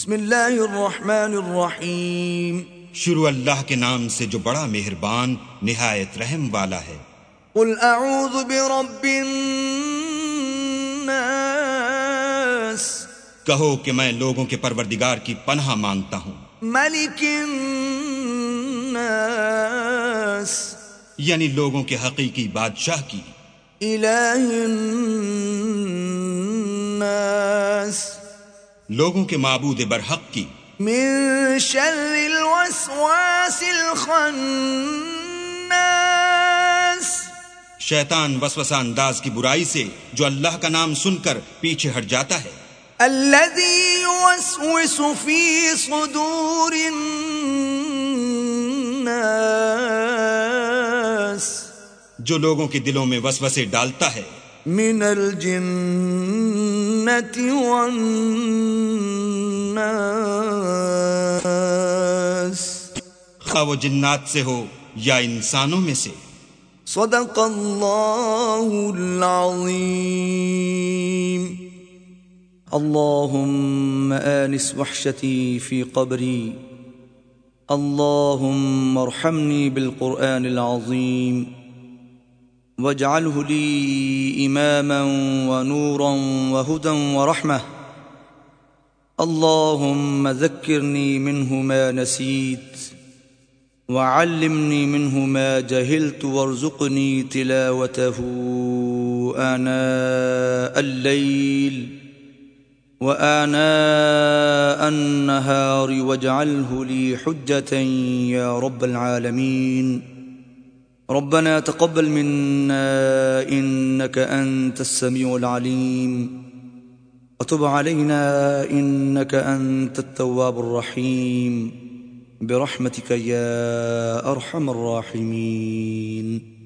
بسم اللہ الرحمن الرحیم۔ شروع اللہ کے نام سے جو بڑا مہربان نہایت رحم والا ہے۔ قل اعوذ برب الناس۔ کہو کہ میں لوگوں کے پروردگار کی پناہ مانگتا ہوں۔ ملک الناس۔ یعنی لوگوں کے حقیقی بادشاہ کی۔ الہ الناس۔ لوگوں کے معبود برحق کی۔ من شر الوسواس الخناس۔ شیطان وسوسہ انداز کی برائی سے جو اللہ کا نام سن کر پیچھے ہٹ جاتا ہے۔ الذي يوسوس في صدور الناس۔ جو لوگوں کے دلوں میں وسوسے ڈالتا ہے۔ من الجنة والناس خواہ وہ جنات سے ہو یا انسانوں میں سے۔ صدق اللہ العظیم۔ اللهم آنس وحشتي في قبري اللهم ارحمني بالقرآن العظيم واجعله لي إماما ونورا وهدى ورحمة. اللهم ذكرني منه ما نسيت وعلمني منه ما جهلت وارزقني تلاوته آناء الليل وآناء النهار واجعله لي حجة يا رب العالمين. ربنا تقبل منا إنك أنت السميع العليم. وتب علينا إنك أنت التواب الرحيم. برحمتك يا أرحم الراحمين.